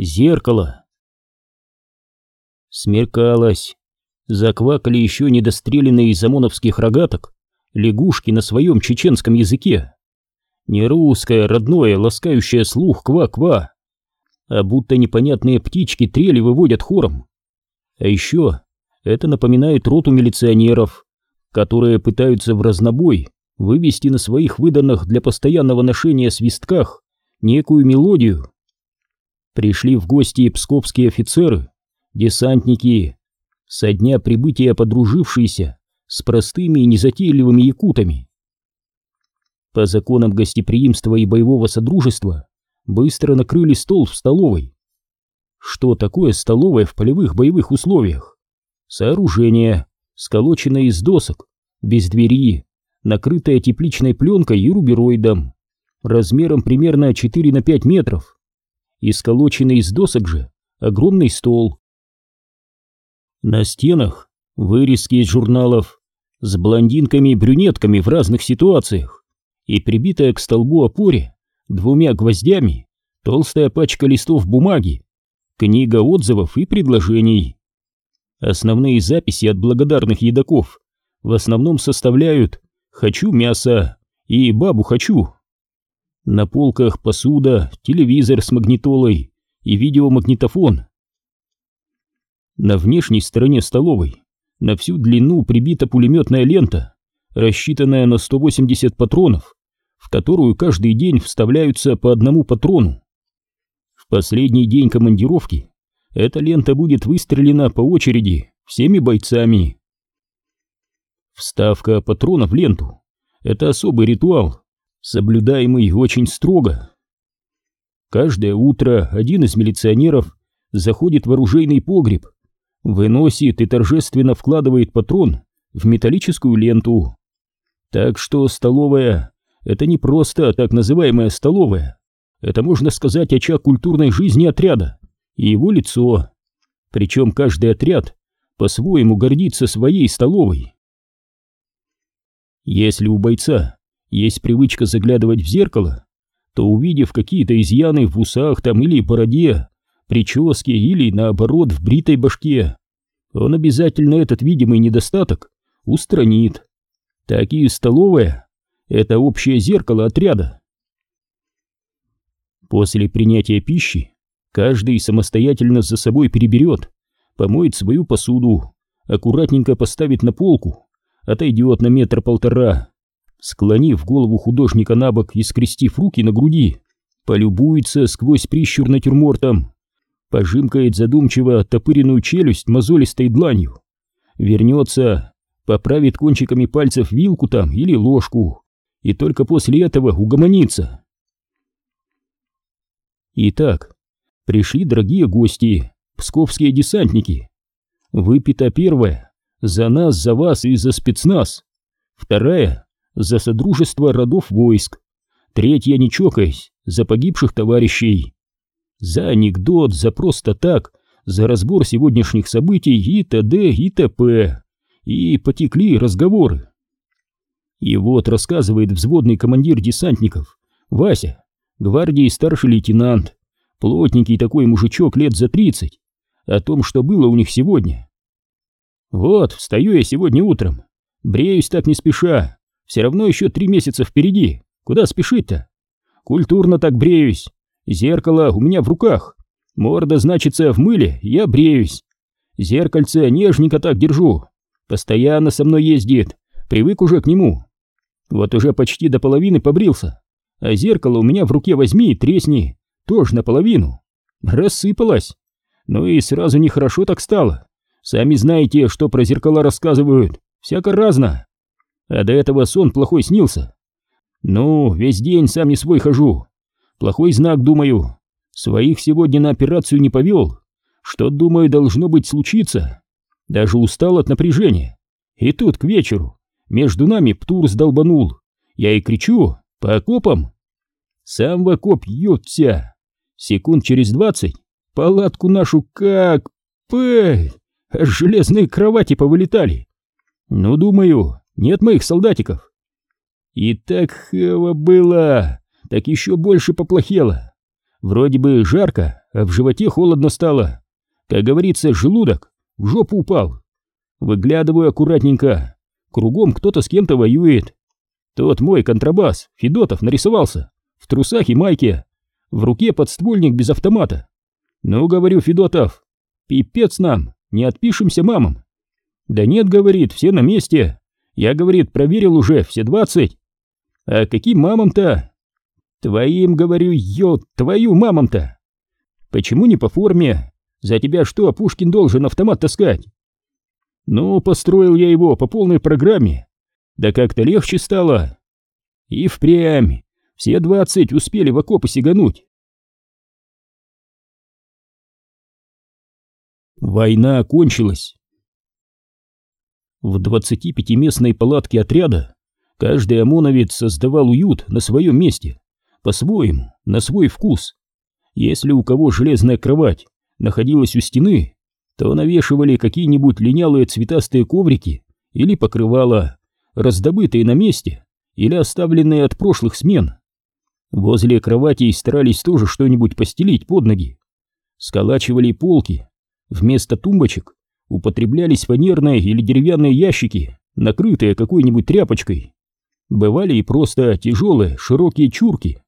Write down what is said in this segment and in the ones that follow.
Зеркало. Смеркалось. Заквакали еще недостреленные из ОМОНовских рогаток лягушки на своем чеченском языке. Не русское, родное, ласкающее слух ква-ква, а будто непонятные птички трели выводят хором. А еще это напоминает роту милиционеров, которые пытаются в разнобой вывести на своих выданных для постоянного ношения свистках некую мелодию. Пришли в гости псковские офицеры, десантники, со дня прибытия подружившиеся с простыми и незатейливыми якутами. По законам гостеприимства и боевого содружества быстро накрыли стол в столовой. Что такое столовая в полевых боевых условиях? Сооружение, сколоченное из досок, без двери, накрытое тепличной пленкой и рубероидом, размером примерно 4 на 5 метров и сколоченный из досок же огромный стол. На стенах вырезки из журналов с блондинками и брюнетками в разных ситуациях и прибитая к столбу опоре двумя гвоздями толстая пачка листов бумаги, книга отзывов и предложений. Основные записи от благодарных едоков в основном составляют «хочу мясо» и «бабу хочу». На полках посуда, телевизор с магнитолой и видеомагнитофон. На внешней стороне столовой на всю длину прибита пулеметная лента, рассчитанная на 180 патронов, в которую каждый день вставляются по одному патрону. В последний день командировки эта лента будет выстрелена по очереди всеми бойцами. Вставка патрона в ленту — это особый ритуал, соблюдаемый очень строго. Каждое утро один из милиционеров заходит в оружейный погреб, выносит и торжественно вкладывает патрон в металлическую ленту. Так что столовая — это не просто так называемая столовая, это, можно сказать, очаг культурной жизни отряда и его лицо. Причем каждый отряд по-своему гордится своей столовой. Если у бойца есть привычка заглядывать в зеркало, то увидев какие-то изъяны в усах там или бороде, прическе или наоборот в бритой башке, он обязательно этот видимый недостаток устранит. Так и столовая — это общее зеркало отряда. После принятия пищи каждый самостоятельно за собой переберет, помоет свою посуду, аккуратненько поставит на полку, отойдет на метр-полтора, склонив голову художника на бок и скрестив руки на груди, полюбуется сквозь прищур натюрмортом, пожимкает задумчиво топыренную челюсть мозолистой дланью, вернется, поправит кончиками пальцев вилку там или ложку, и только после этого угомонится. Итак, пришли дорогие гости, псковские десантники. Выпита первая, за нас, за вас и за спецназ. Вторая, за содружество родов войск. Третья, не чокаясь, за погибших товарищей. За анекдот, за просто так, за разбор сегодняшних событий и т.д. и т.п. И потекли разговоры. И вот рассказывает взводный командир десантников, Вася, гвардии старший лейтенант, плотненький такой мужичок лет за тридцать, о том, что было у них сегодня. Вот, встаю я сегодня утром, бреюсь так не спеша, все равно еще три месяца впереди. Куда спешить-то? Культурно так бреюсь. Зеркало у меня в руках. Морда значится в мыле, я бреюсь. Зеркальце нежненько так держу. Постоянно со мной ездит. Привык уже к нему. Вот уже почти до половины побрился. А зеркало у меня в руке возьми и тресни. Тоже наполовину. Рассыпалось. Ну и сразу нехорошо так стало. Сами знаете, что про зеркала рассказывают. Всяко разно а до этого сон плохой снился. Ну, весь день сам не свой хожу. Плохой знак, думаю. Своих сегодня на операцию не повел. Что, думаю, должно быть случиться. Даже устал от напряжения. И тут к вечеру между нами птур сдолбанул. Я и кричу, по окопам. Сам в окоп ются. Секунд через двадцать палатку нашу как... Пэй! Железные кровати повылетали. Ну, думаю, нет моих солдатиков. И так хэво было, так еще больше поплохело. Вроде бы жарко, а в животе холодно стало. Как говорится, желудок в жопу упал. Выглядываю аккуратненько. Кругом кто-то с кем-то воюет. Тот мой контрабас, Федотов, нарисовался. В трусах и майке. В руке подствольник без автомата. Ну, говорю, Федотов, пипец нам, не отпишемся мамам. Да нет, говорит, все на месте. Я, говорит, проверил уже, все двадцать. А каким мамам-то? Твоим, говорю, ё, твою мамам-то. Почему не по форме? За тебя что, Пушкин должен автомат таскать? Ну, построил я его по полной программе. Да как-то легче стало. И впрямь. Все двадцать успели в окопы сигануть. Война кончилась. В 25-местной палатке отряда каждый ОМОНовец создавал уют на своем месте, по-своему, на свой вкус. Если у кого железная кровать находилась у стены, то навешивали какие-нибудь линялые цветастые коврики или покрывала, раздобытые на месте или оставленные от прошлых смен. Возле кроватей старались тоже что-нибудь постелить под ноги. Сколачивали полки. Вместо тумбочек употреблялись фанерные или деревянные ящики, накрытые какой-нибудь тряпочкой. Бывали и просто тяжелые, широкие чурки.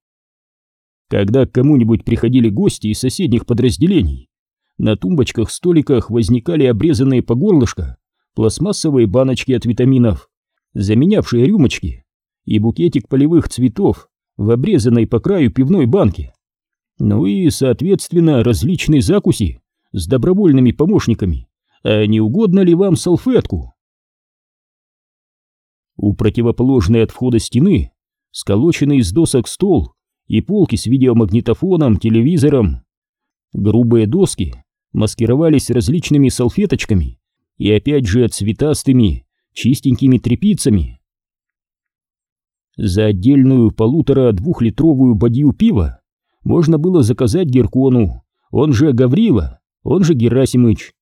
Когда к кому-нибудь приходили гости из соседних подразделений, на тумбочках-столиках возникали обрезанные по горлышко пластмассовые баночки от витаминов, заменявшие рюмочки, и букетик полевых цветов в обрезанной по краю пивной банке. Ну и, соответственно, различные закуси с добровольными помощниками. А не угодно ли вам салфетку? У противоположной от входа стены сколоченный из досок стол и полки с видеомагнитофоном, телевизором. Грубые доски маскировались различными салфеточками и опять же цветастыми, чистенькими тряпицами. За отдельную полутора-двухлитровую бадью пива можно было заказать Геркону, он же Гаврила, он же Герасимыч,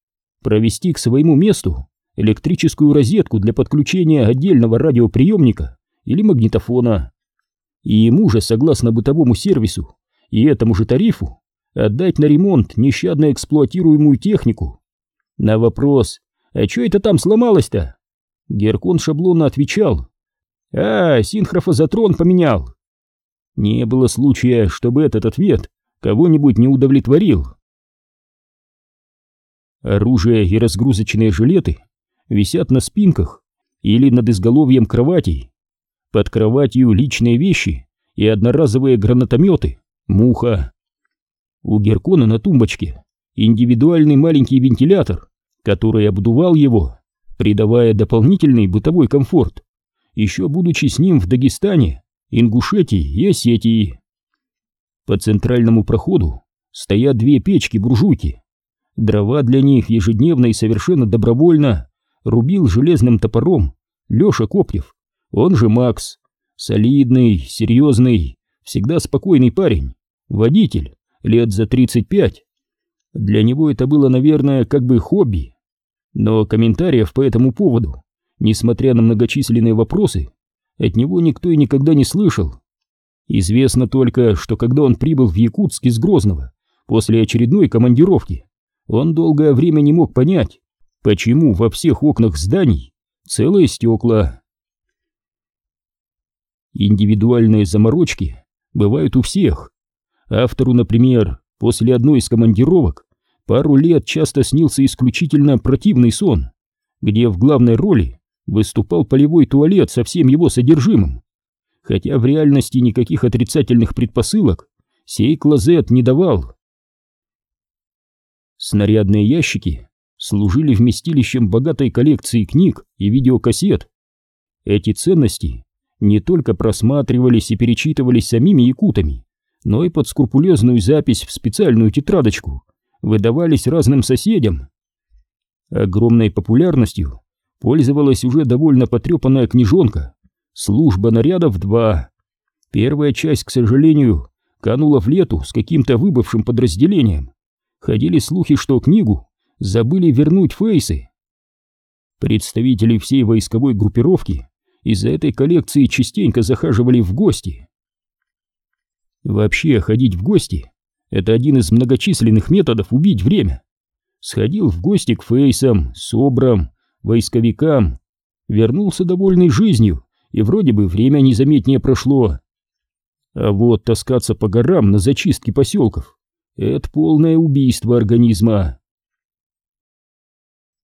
провести к своему месту электрическую розетку для подключения отдельного радиоприемника или магнитофона. И ему же, согласно бытовому сервису и этому же тарифу, отдать на ремонт нещадно эксплуатируемую технику. На вопрос «А что это там сломалось-то?» Геркон шаблонно отвечал «А, синхрофазотрон поменял». Не было случая, чтобы этот ответ кого-нибудь не удовлетворил. Оружие и разгрузочные жилеты висят на спинках или над изголовьем кроватей. Под кроватью личные вещи и одноразовые гранатометы, муха. У Геркона на тумбочке индивидуальный маленький вентилятор, который обдувал его, придавая дополнительный бытовой комфорт, еще будучи с ним в Дагестане, Ингушетии и Осетии. По центральному проходу стоят две печки-буржуйки. Дрова для них ежедневно и совершенно добровольно рубил железным топором Леша Копьев, он же Макс, солидный, серьезный, всегда спокойный парень, водитель, лет за 35. Для него это было, наверное, как бы хобби. Но комментариев по этому поводу, несмотря на многочисленные вопросы, от него никто и никогда не слышал. Известно только, что когда он прибыл в Якутск из Грозного после очередной командировки, он долгое время не мог понять, почему во всех окнах зданий целые стекла. Индивидуальные заморочки бывают у всех, Автору, например, после одной из командировок пару лет часто снился исключительно противный сон, где в главной роли выступал полевой туалет со всем его содержимым. Хотя в реальности никаких отрицательных предпосылок сей клозет не давал. Снарядные ящики служили вместилищем богатой коллекции книг и видеокассет. Эти ценности не только просматривались и перечитывались самими якутами, но и под скрупулезную запись в специальную тетрадочку выдавались разным соседям. Огромной популярностью пользовалась уже довольно потрепанная книжонка «Служба нарядов 2». Первая часть, к сожалению, канула в лету с каким-то выбывшим подразделением. Ходили слухи, что книгу забыли вернуть фейсы. Представители всей войсковой группировки из-за этой коллекции частенько захаживали в гости. Вообще ходить в гости Это один из многочисленных методов убить время. Сходил в гости к фейсам, собрам, войсковикам, вернулся довольный жизнью, и вроде бы время незаметнее прошло. А вот таскаться по горам на зачистке поселков — это полное убийство организма.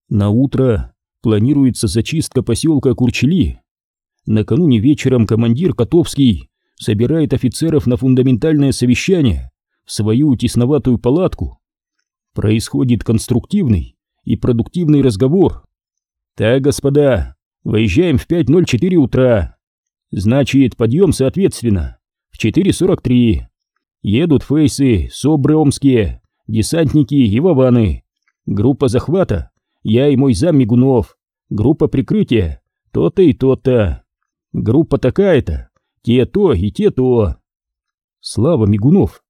На утро планируется зачистка поселка Курчели. Накануне вечером командир Котовский собирает офицеров на фундаментальное совещание в свою тесноватую палатку. Происходит конструктивный и продуктивный разговор. «Так, господа, выезжаем в 5.04 утра. Значит, подъем соответственно в 4.43. Едут фейсы, собры омские, десантники и ваваны. Группа захвата, я и мой зам Мигунов. Группа прикрытия, то-то и то-то. Группа такая-то, те то и те то. Слава Мигунов.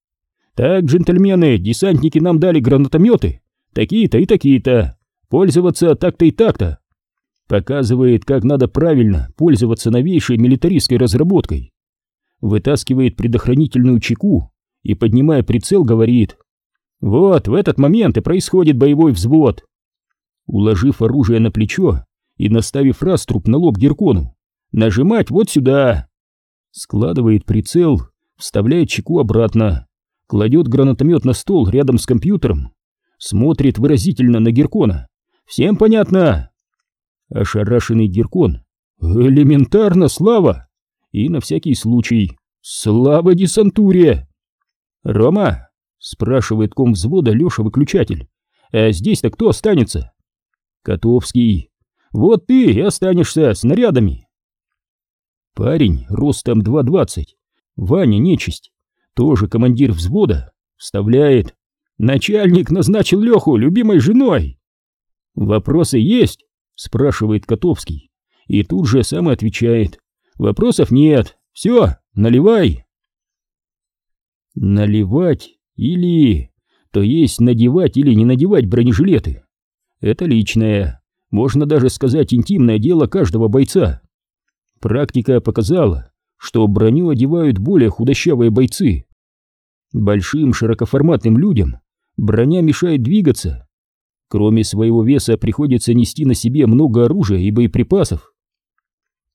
Так, джентльмены, десантники нам дали гранатометы, такие-то и такие-то. Пользоваться так-то и так-то. Показывает, как надо правильно пользоваться новейшей милитаристской разработкой. Вытаскивает предохранительную чеку и, поднимая прицел, говорит «Вот, в этот момент и происходит боевой взвод». Уложив оружие на плечо и наставив раструб на лоб Геркону, нажимать вот сюда. Складывает прицел, вставляет чеку обратно, кладет гранатомет на стол рядом с компьютером, смотрит выразительно на Геркона. «Всем понятно?» Ошарашенный Геркон. «Элементарно, Слава!» И на всякий случай. «Слава десантуре!» «Рома?» — спрашивает ком взвода Леша-выключатель. «А здесь-то кто останется?» «Котовский. Вот ты и останешься снарядами!» Парень ростом 2,20, Ваня Нечисть, тоже командир взвода, вставляет. Начальник назначил Леху любимой женой. Вопросы есть? Спрашивает Котовский. И тут же сам отвечает. Вопросов нет. Все, наливай. Наливать или... То есть надевать или не надевать бронежилеты. Это личное, можно даже сказать интимное дело каждого бойца. Практика показала, что броню одевают более худощавые бойцы. Большим широкоформатным людям броня мешает двигаться. Кроме своего веса приходится нести на себе много оружия и боеприпасов.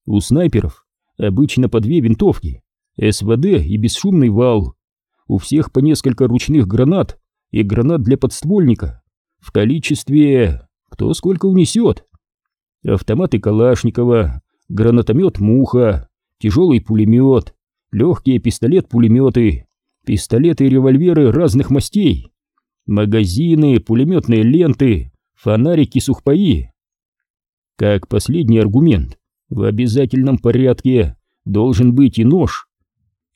У снайперов обычно по две винтовки, СВД и бесшумный вал. У всех по несколько ручных гранат и гранат для подствольника. В количестве кто сколько унесет. Автоматы Калашникова, гранатомет «Муха», тяжелый пулемет, легкие пистолет-пулеметы, пистолеты и револьверы разных мастей, магазины, пулеметные ленты, фонарики, сухпаи. Как последний аргумент, в обязательном порядке должен быть и нож.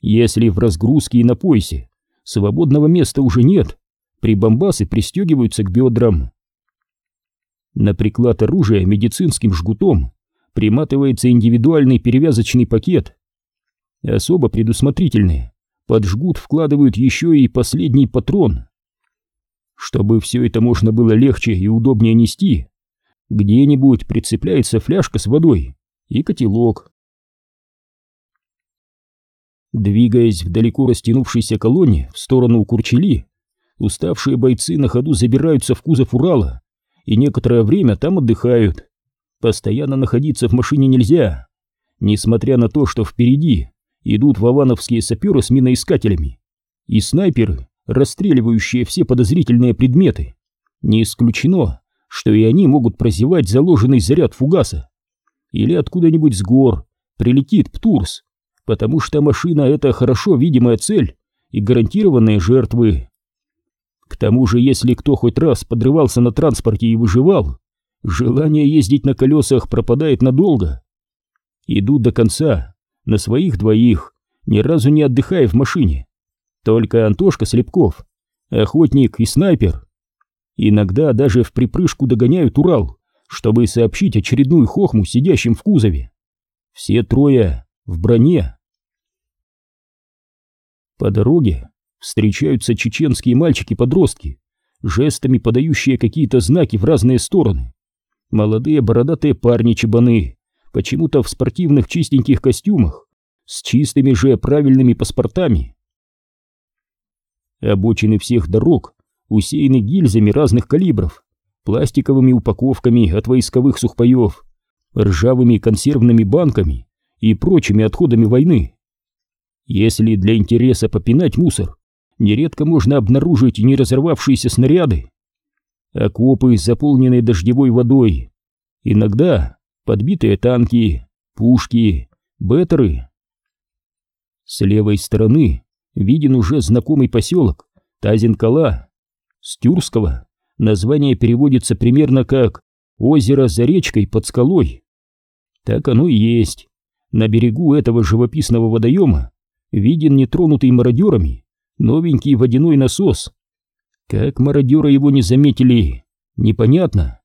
Если в разгрузке и на поясе свободного места уже нет, прибамбасы пристегиваются к бедрам. На приклад оружия медицинским жгутом приматывается индивидуальный перевязочный пакет. Особо предусмотрительные под жгут вкладывают еще и последний патрон. Чтобы все это можно было легче и удобнее нести, где-нибудь прицепляется фляжка с водой и котелок. Двигаясь в далеко растянувшейся колонне в сторону Курчели, уставшие бойцы на ходу забираются в кузов Урала и некоторое время там отдыхают. Постоянно находиться в машине нельзя, несмотря на то, что впереди идут вавановские саперы с миноискателями и снайперы, расстреливающие все подозрительные предметы. Не исключено, что и они могут прозевать заложенный заряд фугаса. Или откуда-нибудь с гор прилетит Птурс, потому что машина — это хорошо видимая цель и гарантированные жертвы. К тому же, если кто хоть раз подрывался на транспорте и выживал, Желание ездить на колесах пропадает надолго. Иду до конца, на своих двоих, ни разу не отдыхая в машине. Только Антошка Слепков, охотник и снайпер. Иногда даже в припрыжку догоняют Урал, чтобы сообщить очередную хохму сидящим в кузове. Все трое в броне. По дороге встречаются чеченские мальчики-подростки, жестами подающие какие-то знаки в разные стороны. Молодые бородатые парни-чебаны, почему-то в спортивных чистеньких костюмах, с чистыми же правильными паспортами. Обочины всех дорог усеяны гильзами разных калибров, пластиковыми упаковками от войсковых сухпаев, ржавыми консервными банками и прочими отходами войны. Если для интереса попинать мусор, нередко можно обнаружить не разорвавшиеся снаряды. Окопы, заполненные дождевой водой. Иногда подбитые танки, пушки, беттеры. С левой стороны виден уже знакомый поселок Тазенкала. С тюркского название переводится примерно как «озеро за речкой под скалой». Так оно и есть. На берегу этого живописного водоема виден нетронутый мародерами новенький водяной насос. Как мародеры его не заметили, непонятно.